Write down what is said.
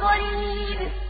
قريب